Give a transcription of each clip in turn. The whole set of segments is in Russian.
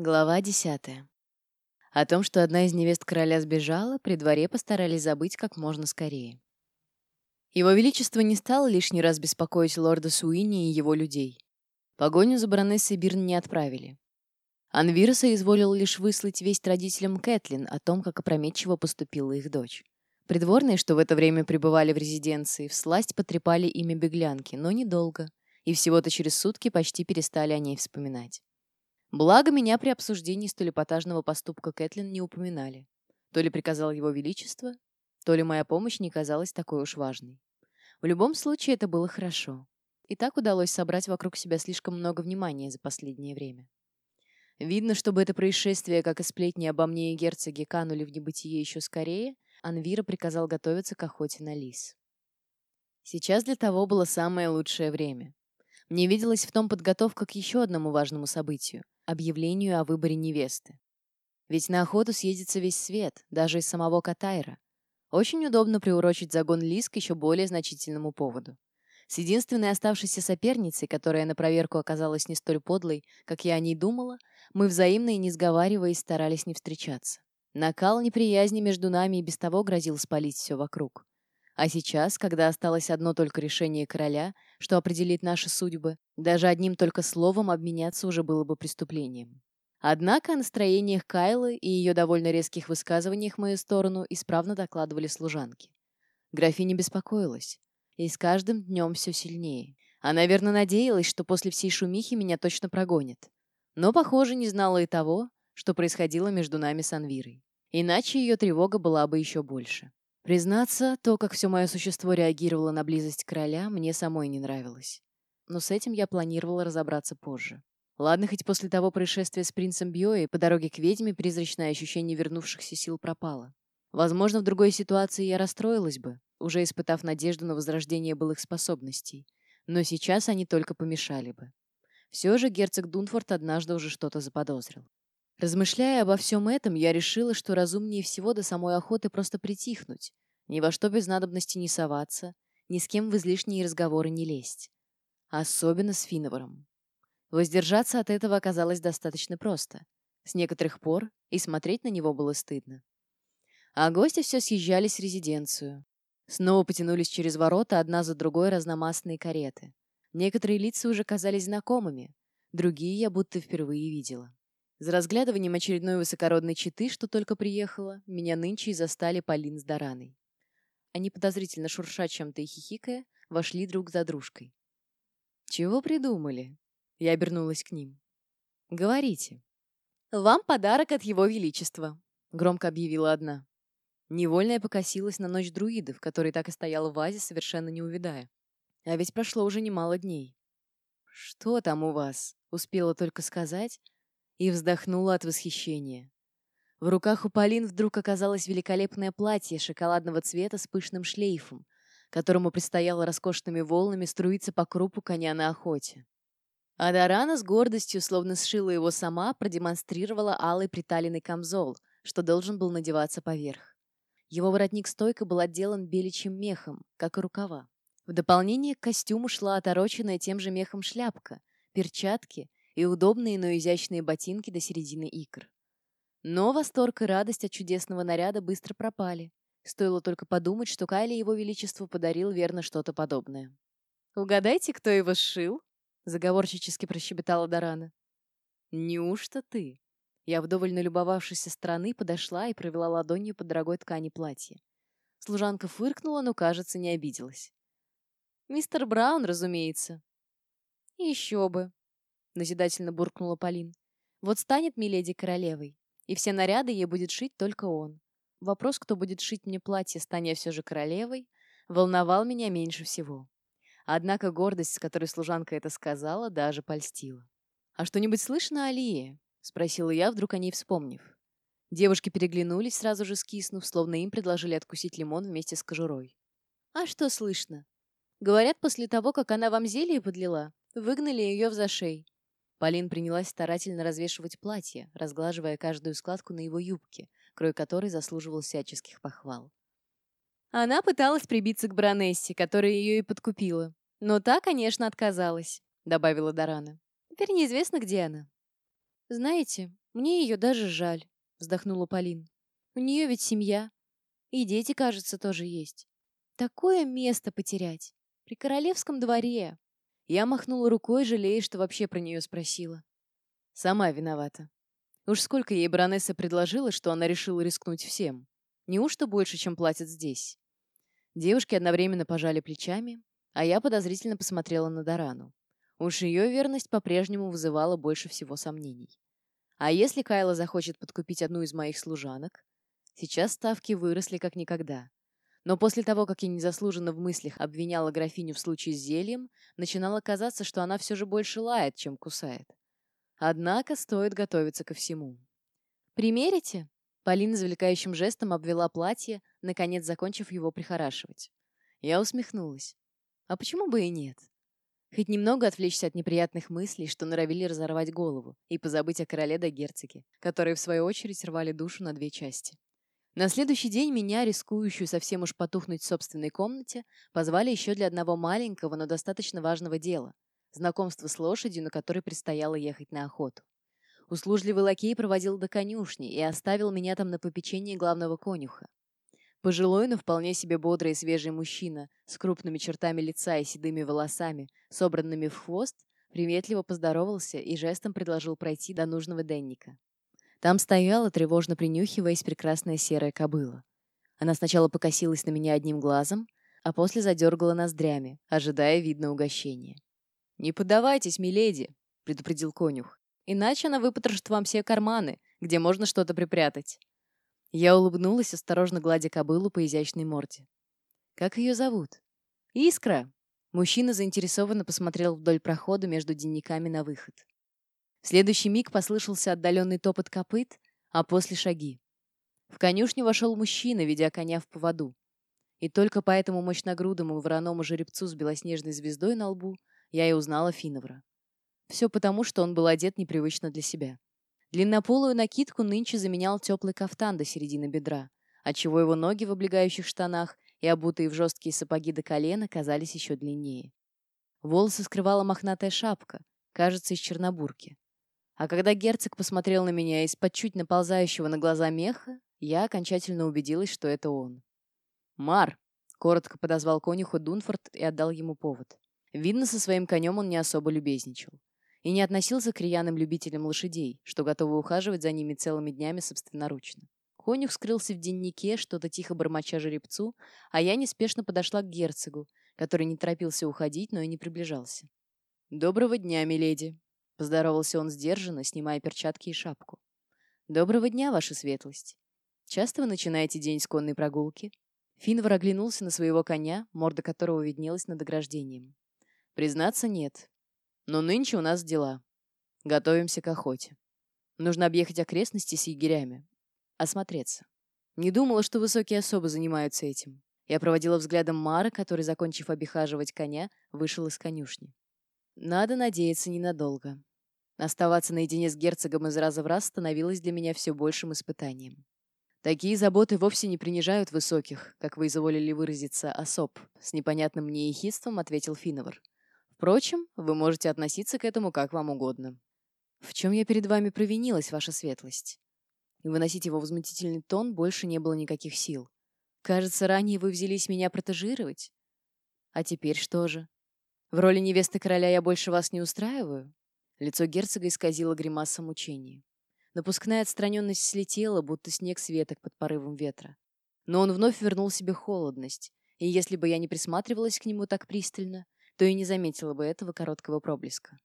Глава десятая. О том, что одна из невест короля сбежала, при дворе постарались забыть как можно скорее. Его Величество не стало лишний раз беспокоить лорда Суини и его людей. Погоню за баронессой Бирн не отправили. Анвироса изволил лишь выслать весть родителям Кэтлин о том, как опрометчиво поступила их дочь. Придворные, что в это время пребывали в резиденции, всласть потрепали имя беглянки, но недолго, и всего-то через сутки почти перестали о ней вспоминать. Благо, меня при обсуждении столь эпатажного поступка Кэтлин не упоминали. То ли приказал его величество, то ли моя помощь не казалась такой уж важной. В любом случае, это было хорошо. И так удалось собрать вокруг себя слишком много внимания за последнее время. Видно, чтобы это происшествие, как и сплетни обо мне и герцоге, канули в небытие еще скорее, Анвира приказал готовиться к охоте на лис. Сейчас для того было самое лучшее время. Мне виделась в том подготовка к еще одному важному событию — объявлению о выборе невесты. Ведь на охоту съедется весь свет, даже из самого Катайра. Очень удобно приурочить загон лис к еще более значительному поводу. С единственной оставшейся соперницей, которая на проверку оказалась не столь подлой, как я о ней думала, мы взаимно и не сговариваясь старались не встречаться. Накал неприязни между нами и без того грозил спалить все вокруг. А сейчас, когда осталось одно только решение короля, что определит наши судьбы, даже одним только словом обменяться уже было бы преступлением. Однако о настроениях Кайлы и ее довольно резких высказываниях в мою сторону исправно докладывали служанки. Графиня беспокоилась. И с каждым днем все сильнее. Она, верно, надеялась, что после всей шумихи меня точно прогонят. Но, похоже, не знала и того, что происходило между нами с Анвирой. Иначе ее тревога была бы еще больше. Признаться, то, как все мое существо реагировало на близость короля, мне самой не нравилось. Но с этим я планировала разобраться позже. Ладно, хоть после того происшествия с принцем Бьои по дороге к ведьме призрачное ощущение вернувшихся сил пропало. Возможно, в другой ситуации я расстроилась бы, уже испытав надежду на возрождение былых способностей. Но сейчас они только помешали бы. Все же герцог Дунфорд однажды уже что-то заподозрил. Размышляя обо всем этом, я решила, что разумнее всего до самой охоты просто притихнуть, ни во что без надобности не соваться, ни с кем в излишние разговоры не лезть. Особенно с Финоваром. Воздержаться от этого оказалось достаточно просто. С некоторых пор и смотреть на него было стыдно. А гости все съезжались в резиденцию. Снова потянулись через ворота одна за другой разномастные кареты. Некоторые лица уже казались знакомыми, другие я будто впервые видела. За разглядыванием очередной высокородной четы, что только приехала, меня нынче и застали Полин с Дораной. Они, подозрительно шурша чем-то и хихикая, вошли друг за дружкой. «Чего придумали?» Я обернулась к ним. «Говорите». «Вам подарок от Его Величества», — громко объявила одна. Невольно я покосилась на ночь друидов, который так и стоял в вазе, совершенно не увядая. А ведь прошло уже немало дней. «Что там у вас?» — успела только сказать, и вздохнула от восхищения. В руках у Полин вдруг оказалось великолепное платье шоколадного цвета с пышным шлейфом, которому предстояло роскошными волнами струиться по крупу коня на охоте. А Дорана с гордостью, словно сшила его сама, продемонстрировала алый приталенный камзол, что должен был надеваться поверх. Его воротник стойко был отделан беличьим мехом, как и рукава. В дополнение к костюму шла отороченная тем же мехом шляпка, перчатки и удобные, но изящные ботинки до середины икр. Но восторг и радость от чудесного наряда быстро пропали. Стоило только подумать, что Кайли его величеству подарил верно что-то подобное. «Угадайте, кто его сшил?» — заговорщически прощебетала Дорана. «Неужто ты?» Я, вдоволь налюбовавшись со стороны, подошла и провела ладонью по дорогой ткани платья. Служанка фыркнула, но, кажется, не обиделась. «Мистер Браун, разумеется». «Еще бы», назидательно буркнула Полин. Вот станет миледи королевой, и все наряды ей будет шить только он. Вопрос, кто будет шить мне платье, станя все же королевой, волновал меня меньше всего. Однако гордость, с которой служанка это сказала, даже польстила. «А что-нибудь слышно о Лии?» — спросила я, вдруг о ней вспомнив. Девушки переглянулись, сразу же скиснув, словно им предложили откусить лимон вместе с кожурой. «А что слышно?» «Говорят, после того, как она вам зелье подлила, выгнали ее в зашей. Полин принялась старательно развешивать платье, разглаживая каждую складку на его юбке, крой которой заслуживал всяческих похвал. Она пыталась прибиться к баронессе, которая ее и подкупила. Но та, конечно, отказалась, добавила Дорана. Теперь неизвестно, где она. Знаете, «Мне ее даже жаль», — вздохнула Полин. «У нее ведь семья. И дети, кажется, тоже есть. Такое место потерять. При королевском дворе». Я махнула рукой, жалея, что вообще про нее спросила. Сама виновата. Уж сколько ей баронесса предложила, что она решила рискнуть всем. Неужто больше, чем платят здесь? Девушки одновременно пожали плечами, а я подозрительно посмотрела на Дарану. Уж ее верность по-прежнему вызывала больше всего сомнений. А если Кайла захочет подкупить одну из моих служанок? Сейчас ставки выросли как никогда. Но после того, как я незаслуженно в мыслях обвиняла графиню в случае с зельем, начинало казаться, что она все же больше лает, чем кусает. Однако стоит готовиться ко всему. «Примерите?» Полина завлекающим жестом обвела платье, наконец закончив его прихорашивать. Я усмехнулась. А почему бы и нет? Хоть немного отвлечься от неприятных мыслей, что норовили разорвать голову, и позабыть о короле да герцоге, которые, в свою очередь, рвали душу на две части. На следующий день меня, рискующую совсем уж потухнуть в собственной комнате, позвали еще для одного маленького, но достаточно важного дела — знакомства с лошадью, на которой предстояло ехать на охоту. Услужливый лакей проводил до конюшни и оставил меня там на попечении главного конюха. Пожилой, но вполне себе бодрый и свежий мужчина с крупными чертами лица и седыми волосами, собранными в хвост, приветливо поздоровался и жестом предложил пройти до нужного денника. Там стояла, тревожно принюхиваясь, прекрасная серая кобыла. Она сначала покосилась на меня одним глазом, а после задергала ноздрями, ожидая, видно, угощения. «Не поддавайтесь, миледи!» — предупредил конюх. Иначе она выпотрошит вам все карманы, где можно что-то припрятать. Я улыбнулась, осторожно гладя кобылу по изящной морде. «Как ее зовут?» «Искра!» Мужчина заинтересованно посмотрел вдоль прохода между денниками на выход. В следующий миг послышался отдаленный топот копыт, а после шаги. В конюшню вошел мужчина, ведя коня в поводу. И только по этому мощногрудому вороному жеребцу с белоснежной звездой на лбу я и узнала Финовра. Все потому, что он был одет непривычно для себя. Длиннополую накидку нынче заменял теплый кафтан до середины бедра, отчего его ноги в облегающих штанах и обутые в жесткие сапоги до колена казались еще длиннее. Волосы скрывала мохнатая шапка, кажется, из чернобурки. А когда герцог посмотрел на меня из-под чуть наползающего на глаза меха, я окончательно убедилась, что это он. «Мар!» — коротко подозвал конюха Дунфорд и отдал ему повод. Видно, со своим конем он не особо любезничал и не относился к рьяным любителям лошадей, что готовы ухаживать за ними целыми днями собственноручно. Конюх скрылся в деннике, что-то тихо бормоча жеребцу, а я неспешно подошла к герцогу, который не торопился уходить, но и не приближался. «Доброго дня, миледи!» — поздоровался он сдержанно, снимая перчатки и шапку. «Доброго дня, ваша светлость! Часто вы начинаете день с конной прогулки?» Финвар оглянулся на своего коня, морда которого виднелась над ограждением. «Признаться, нет. Но нынче у нас дела. Готовимся к охоте. Нужно объехать окрестности с егерями. Осмотреться. Не думала, что высокие особы занимаются этим. Я проводила взглядом Мара, который, закончив обихаживать коня, вышел из конюшни. Надо надеяться ненадолго. Оставаться наедине с герцогом из раза в раз становилось для меня все большим испытанием. Такие заботы вовсе не принижают высоких, как вы изволили выразиться, особ, с непонятным мне ехидством ответил Финовар. Впрочем, вы можете относиться к этому как вам угодно. В чем я перед вами провинилась, ваша светлость? И выносить его возмутительный тон больше не было никаких сил. Кажется, ранее вы взялись меня протежировать. А теперь что же? В роли невесты короля я больше вас не устраиваю? Лицо герцога исказило гримаса мучения. Напускная отстраненность слетела, будто снег с веток под порывом ветра. Но он вновь вернул себе холодность, и если бы я не присматривалась к нему так пристально, то и не заметила бы этого короткого проблеска.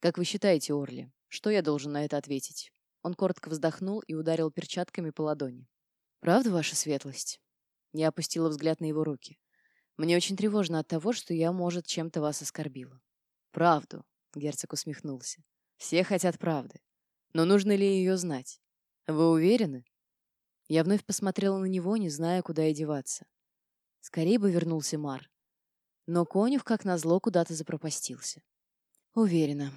«Как вы считаете, Орли, что я должен на это ответить?» Он коротко вздохнул и ударил перчатками по ладони. «Правда, ваша светлость?» Я опустила взгляд на его руки. «Мне очень тревожно от того, что я, может, чем-то вас оскорбила». «Правду», — герцог усмехнулся. «Все хотят правды. Но нужно ли ее знать? Вы уверены?» Я вновь посмотрела на него, не зная, куда и деваться. Скорее бы вернулся Мар. Но конюх, как назло, куда-то запропастился. Уверена,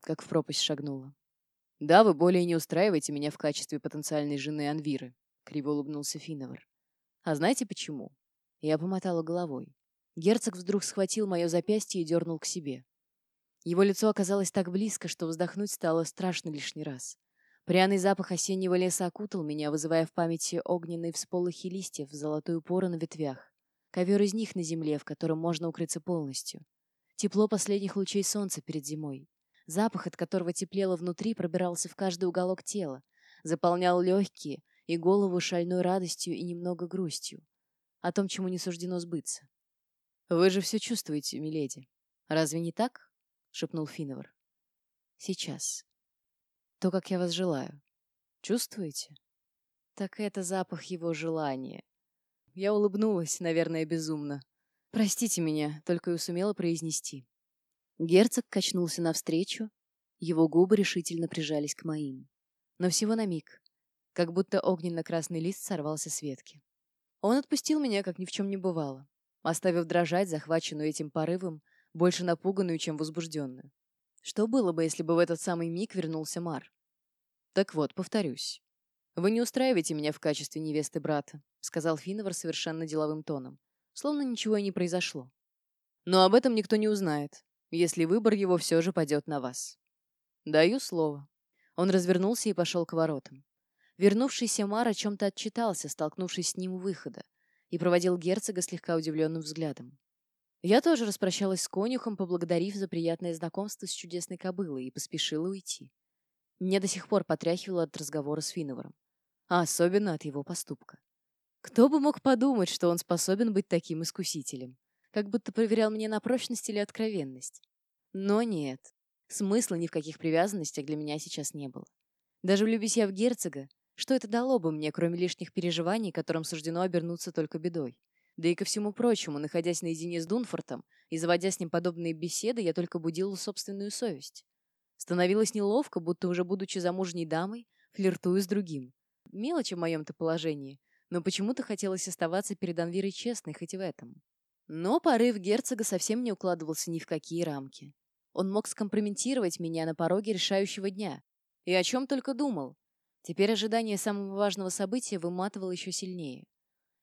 как в пропасть шагнула. «Да, вы более не устраиваете меня в качестве потенциальной жены Анвиры», — криво улыбнулся Финовар. «А знаете почему?» Я помотала головой. Герцог вдруг схватил мое запястье и дернул к себе. Его лицо оказалось так близко, что вздохнуть стало страшно лишний раз. Пряный запах осеннего леса окутал меня, вызывая в памяти огненные всполохи листьев, золотую пору на ветвях. Ковер из них на земле, в котором можно укрыться полностью. Тепло последних лучей солнца перед зимой. Запах, от которого теплело внутри, пробирался в каждый уголок тела, заполнял легкие и голову шальной радостью и немного грустью. О том, чему не суждено сбыться. «Вы же все чувствуете, миледи. Разве не так?» — шепнул Финовар. «Сейчас. То, как я вас желаю. Чувствуете?» Так это запах его желания. Я улыбнулась, наверное, безумно. «Простите меня», — только и сумела произнести. Герцог качнулся навстречу, его губы решительно прижались к моим. Но всего на миг, как будто огненно-красный лист сорвался с ветки. Он отпустил меня, как ни в чем не бывало, оставив дрожать, захваченную этим порывом, больше напуганную, чем возбужденную. Что было бы, если бы в этот самый миг вернулся Мар? Так вот, повторюсь. Вы не устраиваете меня в качестве невесты брата, сказал Финовар совершенно деловым тоном, словно ничего и не произошло. Но об этом никто не узнает, если выбор его все же падет на вас. Даю слово. Он развернулся и пошел к воротам. Вернувшийся Мар о чем-то отчитался, столкнувшись с ним у выхода, и проводил герцога слегка удивленным взглядом. Я тоже распрощалась с конюхом, поблагодарив за приятное знакомство с чудесной кобылой, и поспешила уйти. Мне до сих пор потряхивало от разговора с Финоваром, а особенно от его поступка. Кто бы мог подумать, что он способен быть таким искусителем? Как будто проверял меня на прочность или откровенность. Но нет, смысла ни в каких привязанностях для меня сейчас не было. Даже влюбись я в герцога, что это дало бы мне, кроме лишних переживаний, которым суждено обернуться только бедой? Да и ко всему прочему, находясь наедине с Дунфортом и заводя с ним подобные беседы, я только будила собственную совесть. Становилось неловко, будто уже будучи замужней дамой, флиртую с другим. Мелочь в моем-то положении, но почему-то хотелось оставаться перед Анвирой честной хоть в этом. Но порыв герцога совсем не укладывался ни в какие рамки. Он мог скомпрометировать меня на пороге решающего дня. И о чем только думал. Теперь ожидание самого важного события выматывало еще сильнее.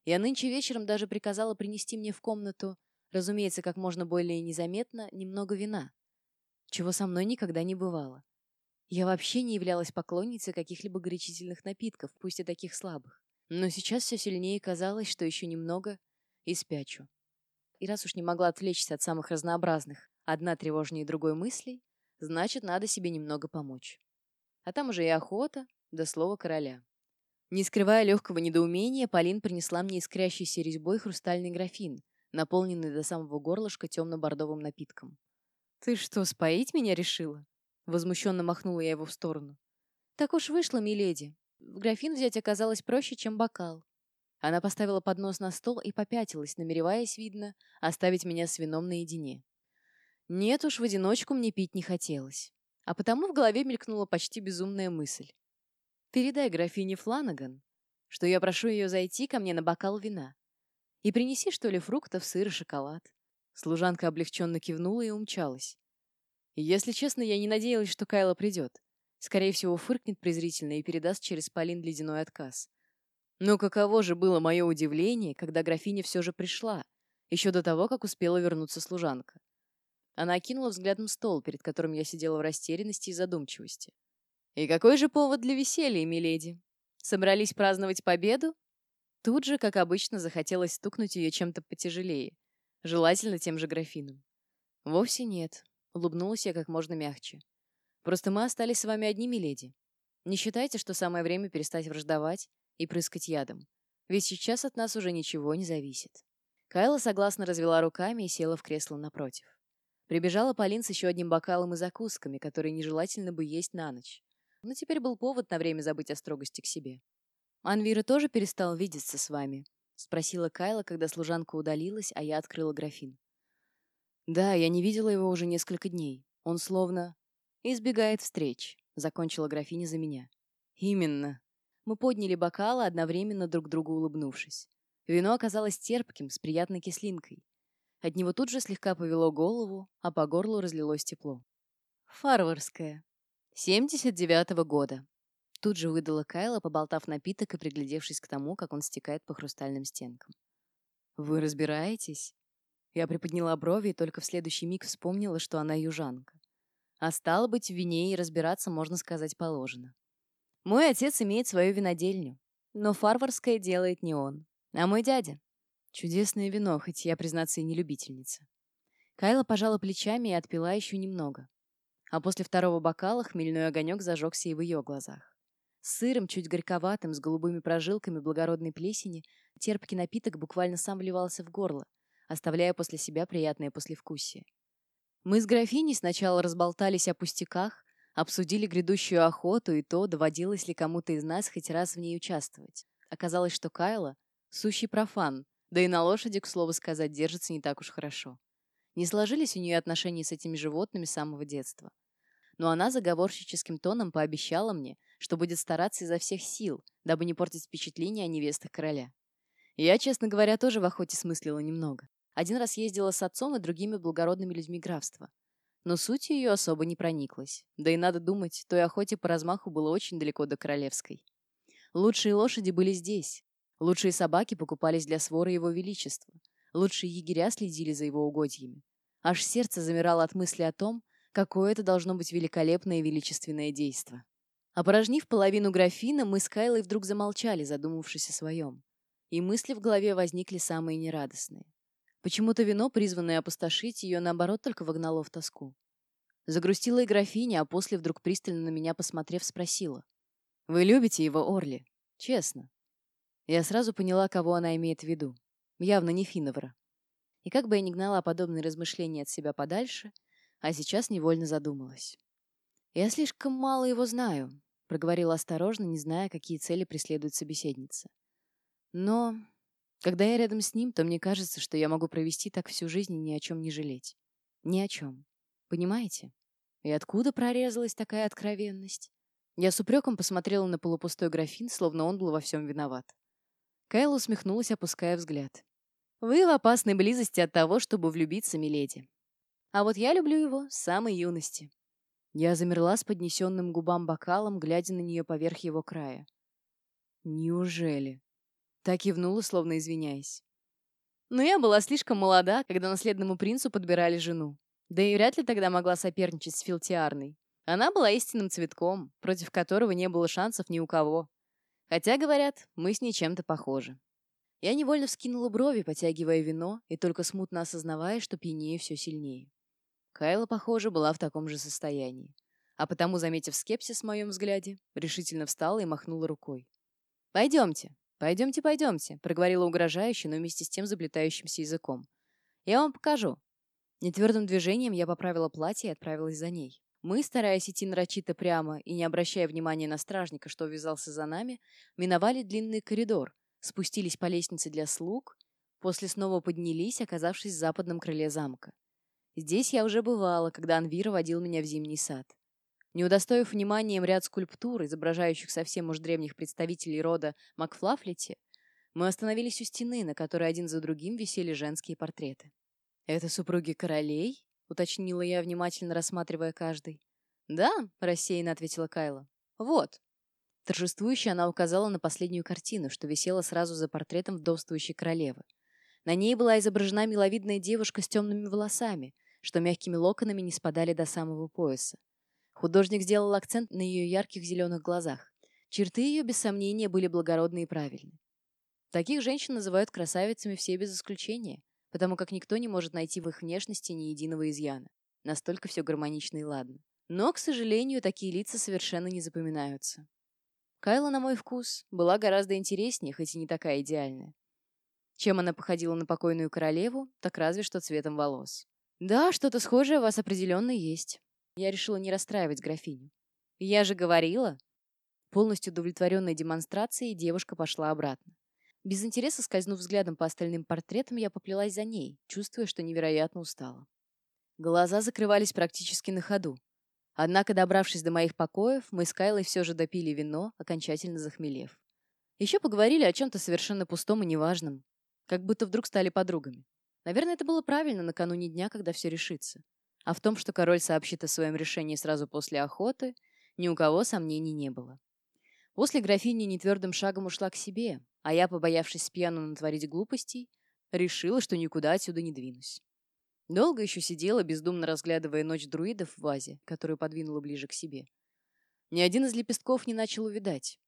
Я нынче вечером даже приказала принести мне в комнату, разумеется, как можно более незаметно, немного вина, чего со мной никогда не бывало. Я вообще не являлась поклонницей каких-либо горячительных напитков, пусть и таких слабых. Но сейчас все сильнее казалось, что еще немного и спячу. И раз уж не могла отвлечься от самых разнообразных, одна тревожнее другой мыслей, значит, надо себе немного помочь. А там уже и охота, до слова короля. Не скрывая легкого недоумения, Полин принесла мне искрящийся резьбой хрустальный графин, наполненный до самого горлышка темно-бордовым напитком. «Ты что, споить меня решила?» Возмущенно махнула я его в сторону. «Так уж вышло, миледи. В графин взять оказалось проще, чем бокал». Она поставила поднос на стол и попятилась, намереваясь, видно, оставить меня с вином наедине. Нет уж, в одиночку мне пить не хотелось. А потому в голове мелькнула почти безумная мысль. Передай графине Фланаган, что я прошу ее зайти ко мне на бокал вина. И принеси, что ли, фруктов, сыр и шоколад. Служанка облегченно кивнула и умчалась. если честно, я не надеялась, что Кайла придет. Скорее всего, фыркнет презрительно и передаст через Полин ледяной отказ. Но каково же было мое удивление, когда графиня все же пришла, еще до того, как успела вернуться служанка. Она окинула взглядом стол, перед которым я сидела в растерянности и задумчивости. «И какой же повод для веселья, миледи? Собрались праздновать победу?» Тут же, как обычно, захотелось стукнуть ее чем-то потяжелее, желательно тем же графином. «Вовсе нет», — улыбнулась я как можно мягче. «Просто мы остались с вами одни, миледи. Не считайте, что самое время перестать враждовать и прыскать ядом. Ведь сейчас от нас уже ничего не зависит». Кайла согласно развела руками и села в кресло напротив. Прибежала Полин с еще одним бокалом и закусками, которые нежелательно бы есть на ночь. Но теперь был повод на время забыть о строгости к себе. «Анвира тоже перестал видеться с вами?» — спросила Кайла, когда служанка удалилась, а я открыла графин. «Да, я не видела его уже несколько дней. Он словно избегает встреч», — закончила графиня за меня. «Именно». Мы подняли бокалы, одновременно друг другу улыбнувшись. Вино оказалось терпким, с приятной кислинкой. От него тут же слегка повело голову, а по горлу разлилось тепло. «Фарварское», Семьдесят девятого года. Тут же выдала Кайла, поболтав напиток и приглядевшись к тому, как он стекает по хрустальным стенкам. «Вы разбираетесь?» Я приподняла брови и только в следующий миг вспомнила, что она южанка. А стало быть, в вине и разбираться, можно сказать, положено. Мой отец имеет свою винодельню, но фарварское делает не он, а мой дядя. Чудесное вино, хоть я, признаться, и не любительница. Кайла пожала плечами и отпила еще немного. А после второго бокала хмельной огонек зажегся и в ее глазах. С сыром, чуть горьковатым, с голубыми прожилками благородной плесени, терпкий напиток буквально сам вливался в горло, оставляя после себя приятное послевкусие. Мы с графиней сначала разболтались о пустяках, обсудили грядущую охоту и то, доводилось ли кому-то из нас хоть раз в ней участвовать. Оказалось, что Кайла — сущий профан, да и на лошади, к слову сказать, держится не так уж хорошо. Не сложились у нее отношения с этими животными с самого детства. Но она заговорщическим тоном пообещала мне, что будет стараться изо всех сил, дабы не портить впечатление о невестах короля. Я, честно говоря, тоже в охоте смыслила немного. Один раз ездила с отцом и другими благородными людьми графства. Но суть ее особо не прониклась. Да и надо думать, той охоте по размаху было очень далеко до королевской. Лучшие лошади были здесь. Лучшие собаки покупались для свора его величества. Лучшие егеря следили за его угодьями. Аж сердце замирало от мысли о том, какое это должно быть великолепное и величественное действо. Опорожнив половину графина, мы с Кайлой вдруг замолчали, задумавшись о своем. И мысли в голове возникли самые нерадостные. Почему-то вино, призванное опустошить ее, наоборот, только вогнало в тоску. Загрустила и графиня, а после, вдруг пристально на меня посмотрев, спросила. «Вы любите его, Орли? Честно?» Я сразу поняла, кого она имеет в виду. Явно не Финовра. И как бы я ни гнала подобные размышления от себя подальше, а сейчас невольно задумалась. «Я слишком мало его знаю», — проговорила осторожно, не зная, какие цели преследует собеседница. «Но когда я рядом с ним, то мне кажется, что я могу провести так всю жизнь и ни о чем не жалеть. Ни о чем. Понимаете? И откуда прорезалась такая откровенность? Я с упреком посмотрела на полупустой графин, словно он был во всем виноват. Кайл усмехнулась, опуская взгляд. «Вы в опасной близости от того, чтобы влюбиться, миледи. А вот я люблю его с самой юности». Я замерла с поднесенным губам бокалом, глядя на нее поверх его края. «Неужели?» Так кивнула, словно извиняясь. Но я была слишком молода, когда наследному принцу подбирали жену. Да и вряд ли тогда могла соперничать с Филтиарной. Она была истинным цветком, против которого не было шансов ни у кого. Хотя, говорят, мы с ней чем-то похожи. Я невольно вскинула брови, потягивая вино, и только смутно осознавая, что пьянее все сильнее. Кайла, похоже, была в таком же состоянии. А потому, заметив скепсис в моем взгляде, решительно встала и махнула рукой. «Пойдемте, «Пойдемте, пойдемте», — проговорила угрожающе, но вместе с тем заплетающимся языком. «Я вам покажу». Нетвердым движением я поправила платье и отправилась за ней. Мы, стараясь идти нарочито прямо и не обращая внимания на стражника, что увязался за нами, миновали длинный коридор, спустились по лестнице для слуг, после снова поднялись, оказавшись в западном крыле замка. Здесь я уже бывала, когда Анвир водил меня в зимний сад. Не удостоив вниманием ряд скульптур, изображающих совсем уж древних представителей рода Макфлафлити, мы остановились у стены, на которой один за другим висели женские портреты. «Это супруги королей?» — уточнила я, внимательно рассматривая каждый. «Да», — рассеянно ответила Кайла. «Вот». Торжествующе она указала на последнюю картину, что висела сразу за портретом вдовствующей королевы. На ней была изображена миловидная девушка с темными волосами, что мягкими локонами не спадали до самого пояса. Художник сделал акцент на ее ярких зеленых глазах. Черты ее, без сомнения, были благородны и правильны. Таких женщин называют красавицами все без исключения, потому как никто не может найти в их внешности ни единого изъяна. Настолько все гармонично и ладно. Но, к сожалению, такие лица совершенно не запоминаются. Кайла, на мой вкус, была гораздо интереснее, хоть и не такая идеальная. Чем она походила на покойную королеву, так разве что цветом волос. Да, что-то схожее у вас определенно есть. Я решила не расстраивать графиню. «Я же говорила!» Полностью удовлетворенной демонстрацией девушка пошла обратно. Без интереса скользнув взглядом по остальным портретам, я поплелась за ней, чувствуя, что невероятно устала. Глаза закрывались практически на ходу. Однако, добравшись до моих покоев, мы с Кайлой все же допили вино, окончательно захмелев. Еще поговорили о чем-то совершенно пустом и неважном, как будто вдруг стали подругами. Наверное, это было правильно накануне дня, когда все решится. А в том, что король сообщит о своем решении сразу после охоты, ни у кого сомнений не было. После графини нетвердым шагом ушла к себе, а я, побоявшись с пьяну натворить глупостей, решила, что никуда отсюда не двинусь. Долго еще сидела, бездумно разглядывая ночь друидов в вазе, которую подвинула ближе к себе. Ни один из лепестков не начал увидать.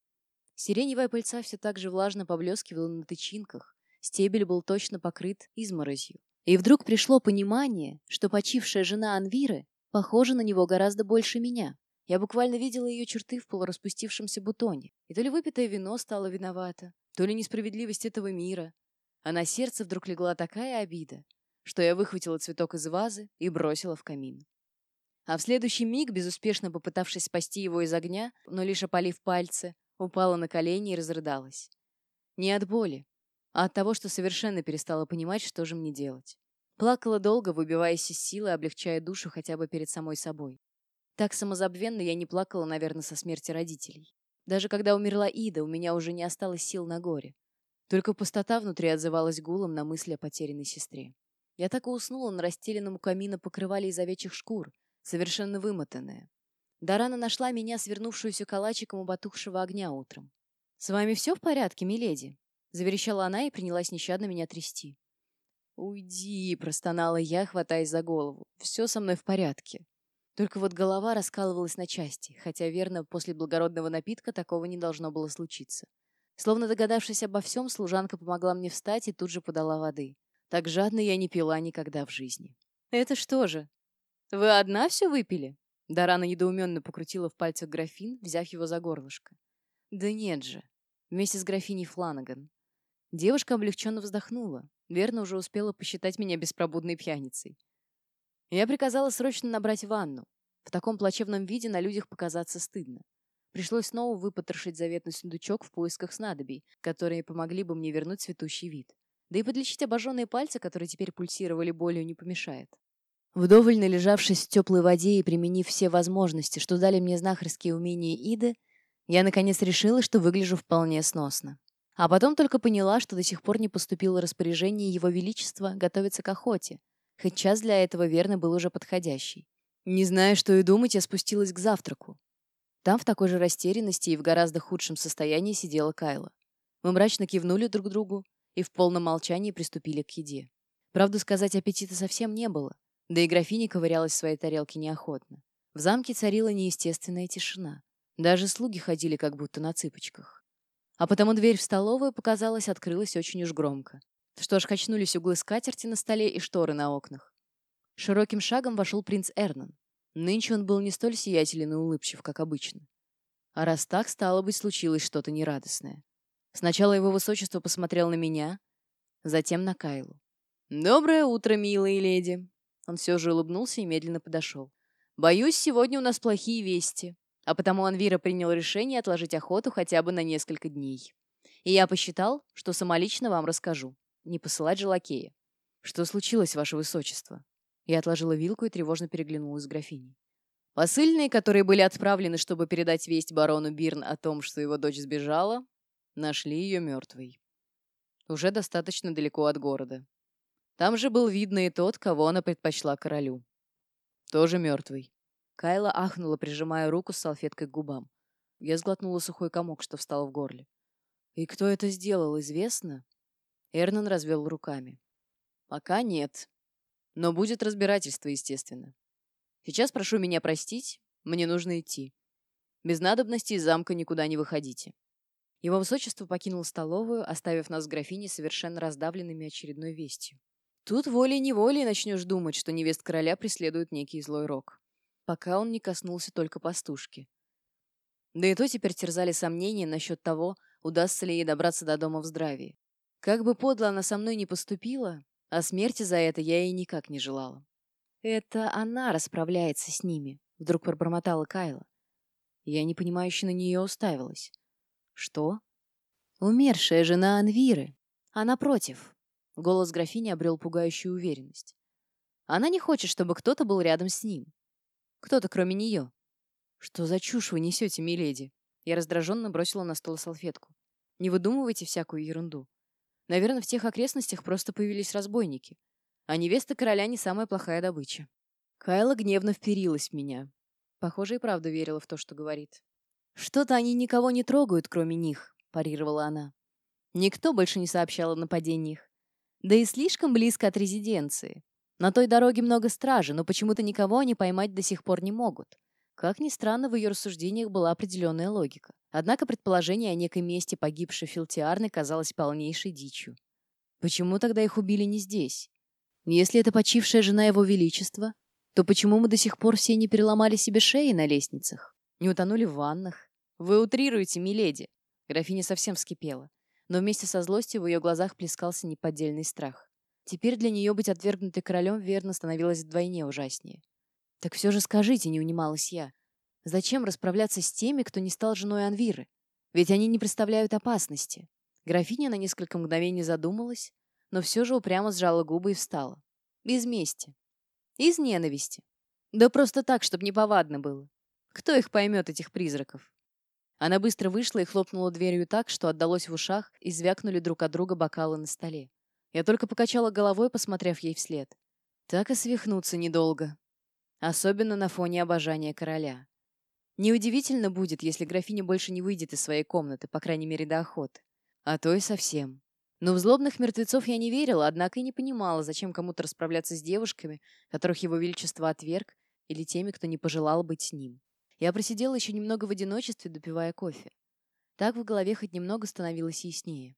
Сиреневая пыльца все так же влажно поблескивала на тычинках, стебель был точно покрыт изморозью. И вдруг пришло понимание, что почившая жена Анвиры похожа на него гораздо больше меня. Я буквально видела ее черты в полураспустившемся бутоне. И то ли выпитое вино стало виновато, то ли несправедливость этого мира. А на сердце вдруг легла такая обида, что я выхватила цветок из вазы и бросила в камин. А в следующий миг, безуспешно попытавшись спасти его из огня, но лишь опалив пальцы, упала на колени и разрыдалась. Не от боли, а от того, что совершенно перестала понимать, что же мне делать. Плакала долго, выбиваясь из силы, облегчая душу хотя бы перед самой собой. Так самозабвенно я не плакала, наверное, со смерти родителей. Даже когда умерла Ида, у меня уже не осталось сил на горе. Только пустота внутри отзывалась гулом на мысли о потерянной сестре. Я так и уснула на расстеленном у камина покрывале из овечьих шкур, совершенно вымотанная. Дарана нашла меня, свернувшуюся калачиком у батухшего огня утром. «С вами все в порядке, миледи?» Заверещала она и принялась нещадно меня трясти. «Уйди!» — простонала я, хватаясь за голову. «Все со мной в порядке». Только вот голова раскалывалась на части, хотя, верно, после благородного напитка такого не должно было случиться. Словно догадавшись обо всем, служанка помогла мне встать и тут же подала воды. Так жадно я не пила никогда в жизни. «Это что же? Вы одна все выпили?» Дарана недоуменно покрутила в пальцах графин, взяв его за горлышко. «Да нет же. Вместе с графиней Фланаган. Девушка облегченно вздохнула. Верно уже успела посчитать меня беспробудной пьяницей. Я приказала срочно набрать ванну. В таком плачевном виде на людях показаться стыдно. Пришлось снова выпотрошить заветный сундучок в поисках снадобий, которые помогли бы мне вернуть цветущий вид. Да и подлечить обожженные пальцы, которые теперь пульсировали болью, не помешает. Вдоволь належавшись в теплой воде и применив все возможности, что дали мне знахарские умения Иды, я наконец решила, что выгляжу вполне сносно. А потом только поняла, что до сих пор не поступило распоряжение Его Величества готовиться к охоте, хоть час для этого верно был уже подходящий. Не зная, что и думать, я спустилась к завтраку. Там в такой же растерянности и в гораздо худшем состоянии сидела Кайла. Мы мрачно кивнули друг другу и в полном молчании приступили к еде. Правду сказать, аппетита совсем не было. Да и графиня ковырялась в своей тарелке неохотно. В замке царила неестественная тишина. Даже слуги ходили как будто на цыпочках. А потому дверь в столовую, показалось, открылась очень уж громко. Что ж, качнулись углы скатерти на столе и шторы на окнах. Широким шагом вошел принц Эрнан. Нынче он был не столь сиятелен и улыбчив, как обычно. А раз так, стало быть, случилось что-то нерадостное. Сначала его высочество посмотрел на меня, затем на Кайлу. «Доброе утро, милые леди!» Он все же улыбнулся и медленно подошел. «Боюсь, сегодня у нас плохие вести, а потому Анвира принял решение отложить охоту хотя бы на несколько дней. И я посчитал, что самолично вам расскажу. Не посылать же лакея. Что случилось, ваше высочество?» Я отложила вилку и тревожно переглянулась с графиней. Посыльные, которые были отправлены, чтобы передать весть барону Бирн о том, что его дочь сбежала, нашли ее мертвой. Уже достаточно далеко от города. Там же был видно и тот, кого она предпочла королю. Тоже мертвый. Кайла ахнула, прижимая руку с салфеткой к губам. Я сглотнула сухой комок, что встал в горле. «И кто это сделал, известно?» Эрнан развел руками. «Пока нет. Но будет разбирательство, естественно. Сейчас прошу меня простить, мне нужно идти. Без надобности из замка никуда не выходите». Его высочество покинул столовую, оставив нас с графиней совершенно раздавленными очередной вестью. Тут волей-неволей начнешь думать, что невест короля преследует некий злой рок. Пока он не коснулся только пастушки. Да и то теперь терзали сомнения насчет того, удастся ли ей добраться до дома в здравии. Как бы подло она со мной не поступила, а смерти за это я ей никак не желала. «Это она расправляется с ними», — вдруг пробормотала Кайла. Я непонимающе на нее уставилась. «Что?» «Умершая жена Анвиры. Она против. Голос графини обрел пугающую уверенность. Она не хочет, чтобы кто-то был рядом с ним. Кто-то, кроме нее. Что за чушь вы несете, миледи? Я раздраженно бросила на стол салфетку. Не выдумывайте всякую ерунду. Наверное, в тех окрестностях просто появились разбойники. А невеста короля не самая плохая добыча. Кайла гневно вперилась в меня. Похоже, и правда верила в то, что говорит. «Что-то они никого не трогают, кроме них», — парировала она. Никто больше не сообщал о нападениях. Да и слишком близко от резиденции. На той дороге много стражи, но почему-то никого они поймать до сих пор не могут. Как ни странно, в ее рассуждениях была определенная логика. Однако предположение о некой месте погибшей Филтиарны казалось полнейшей дичью. Почему тогда их убили не здесь? Если это почившая жена его величества, то почему мы до сих пор все не переломали себе шеи на лестницах? Не утонули в ваннах? Вы утрируете, миледи. Графиня совсем вскипела. Но вместе со злостью в ее глазах плескался неподдельный страх. Теперь для нее быть отвергнутой королем верно становилось вдвойне ужаснее. «Так все же скажите», — не унималась я, «зачем расправляться с теми, кто не стал женой Анвиры? Ведь они не представляют опасности». Графиня на несколько мгновений задумалась, но все же упрямо сжала губы и встала. Без мести. Из ненависти. Да просто так, чтобы неповадно было. Кто их поймет, этих призраков? Она быстро вышла и хлопнула дверью так, что отдалось в ушах и звякнули друг от друга бокалы на столе. Я только покачала головой, посмотрев ей вслед. Так и свихнуться недолго. Особенно на фоне обожания короля. Неудивительно будет, если графиня больше не выйдет из своей комнаты, по крайней мере, до охоты. А то и совсем. Но в злобных мертвецов я не верила, однако и не понимала, зачем кому-то расправляться с девушками, которых его величество отверг, или теми, кто не пожелал быть с ним. Я просидела еще немного в одиночестве, допивая кофе. Так в голове хоть немного становилось яснее.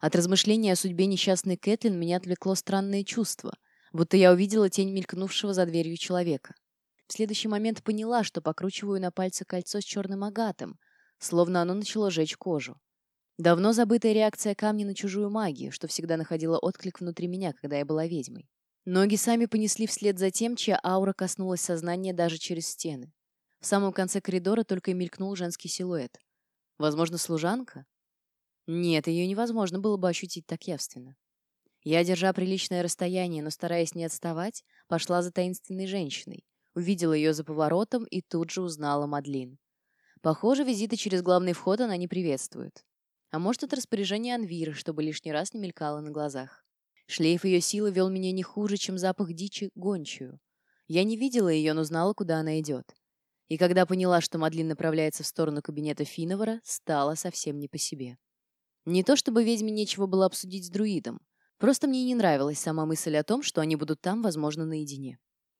От размышления о судьбе несчастной Кэтлин меня отвлекло странное чувство, будто я увидела тень мелькнувшего за дверью человека. В следующий момент поняла, что покручиваю на пальце кольцо с черным агатом, словно оно начало жечь кожу. Давно забытая реакция камня на чужую магию, что всегда находила отклик внутри меня, когда я была ведьмой. Ноги сами понесли вслед за тем, чья аура коснулась сознания даже через стены. В самом конце коридора только и мелькнул женский силуэт. Возможно, служанка? Нет, ее невозможно было бы ощутить так явственно. Я, держа приличное расстояние, но стараясь не отставать, пошла за таинственной женщиной, увидела ее за поворотом и тут же узнала Мадлин. Похоже, визиты через главный вход она не приветствует. А может, это распоряжение Анвиры, чтобы лишний раз не мелькало на глазах. Шлейф ее силы вел меня не хуже, чем запах дичи гончую. Я не видела ее, но знала, куда она идет. И когда поняла, что Мадлин направляется в сторону кабинета Финовара, стало совсем не по себе. Не то чтобы ведьме нечего было обсудить с друидом, просто мне не нравилась сама мысль о том, что они будут там, возможно, наедине.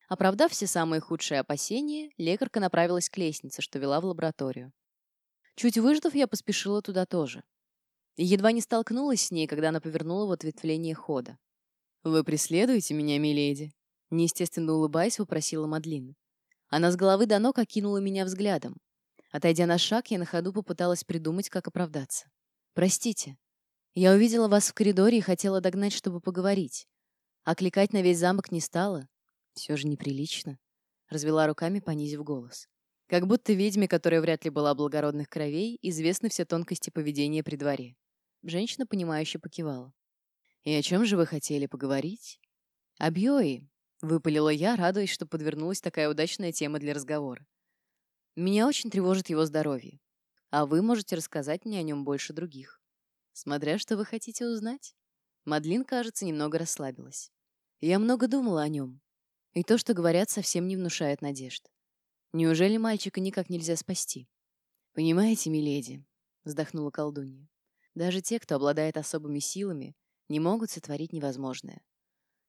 Оправдав все самые худшие опасения, лекарка направилась к лестнице, что вела в лабораторию. Чуть выждав, я поспешила туда тоже. И едва не столкнулась с ней, когда она повернула в ответвление хода. «Вы преследуете меня, миледи?» Неестественно улыбаясь, вопросила Мадлин. Она с головы до ног окинула меня взглядом. Отойдя на шаг, я на ходу попыталась придумать, как оправдаться. «Простите. Я увидела вас в коридоре и хотела догнать, чтобы поговорить. Окликать на весь замок не стала. Все же неприлично». Развела руками, понизив голос. Как будто ведьме, которая вряд ли была благородных кровей, известны все тонкости поведения при дворе. Женщина, понимающе покивала. «И о чем же вы хотели поговорить?» «Об Йои. Выпалила я, радуясь, что подвернулась такая удачная тема для разговора. Меня очень тревожит его здоровье. А вы можете рассказать мне о нем больше других. Смотря что вы хотите узнать. Мадлин, кажется, немного расслабилась. Я много думала о нем. И то, что говорят, совсем не внушает надежд. Неужели мальчика никак нельзя спасти? Понимаете, миледи, вздохнула колдунья. Даже те, кто обладает особыми силами, не могут сотворить невозможное.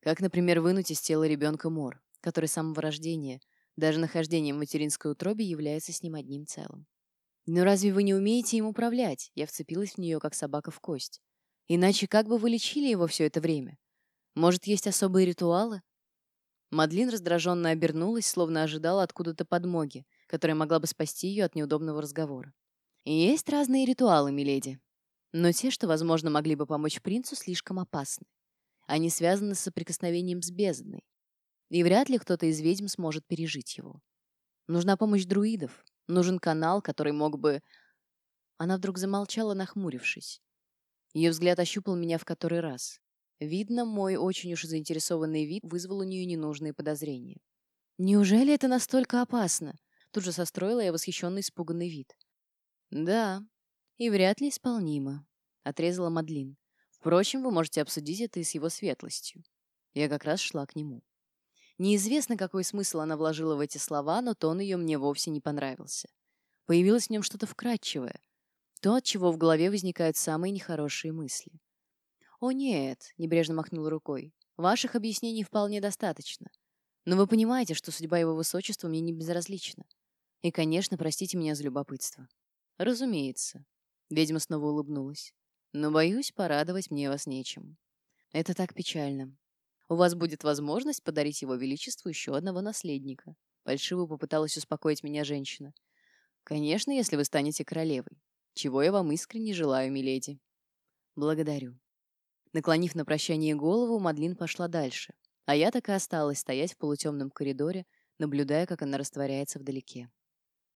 Как, например, вынуть из тела ребенка мор, который с самого рождения, даже нахождением в материнской утробе, является с ним одним целым. Но разве вы не умеете им управлять? Я вцепилась в нее, как собака в кость. Иначе как бы вы лечили его все это время? Может, есть особые ритуалы? Мадлин раздраженно обернулась, словно ожидала откуда-то подмоги, которая могла бы спасти ее от неудобного разговора. есть разные ритуалы, миледи. Но те, что, возможно, могли бы помочь принцу, слишком опасны. Они связаны с соприкосновением с бездной. И вряд ли кто-то из ведьм сможет пережить его. Нужна помощь друидов. Нужен канал, который мог бы... Она вдруг замолчала, нахмурившись. Ее взгляд ощупал меня в который раз. Видно, мой очень уж заинтересованный вид вызвал у нее ненужные подозрения. «Неужели это настолько опасно?» Тут же состроила я восхищенный испуганный вид. «Да, и вряд ли исполнимо», — отрезала Мадлин. Впрочем, вы можете обсудить это и с его светлостью. Я как раз шла к нему. Неизвестно, какой смысл она вложила в эти слова, но тон ее мне вовсе не понравился. Появилось в нем что-то вкрадчивое, то, от чего в голове возникают самые нехорошие мысли. «О нет», — небрежно махнул рукой, — «ваших объяснений вполне достаточно. Но вы понимаете, что судьба его высочества мне не безразлична. И, конечно, простите меня за любопытство. Разумеется. Ведьма снова улыбнулась. Но, боюсь, порадовать мне вас нечем. Это так печально. У вас будет возможность подарить его величеству еще одного наследника. Фальшиво попыталась успокоить меня женщина. Конечно, если вы станете королевой. Чего я вам искренне желаю, миледи. Благодарю. Наклонив на прощание голову, Мадлин пошла дальше, а я так и осталась стоять в полутемном коридоре, наблюдая, как она растворяется вдалеке.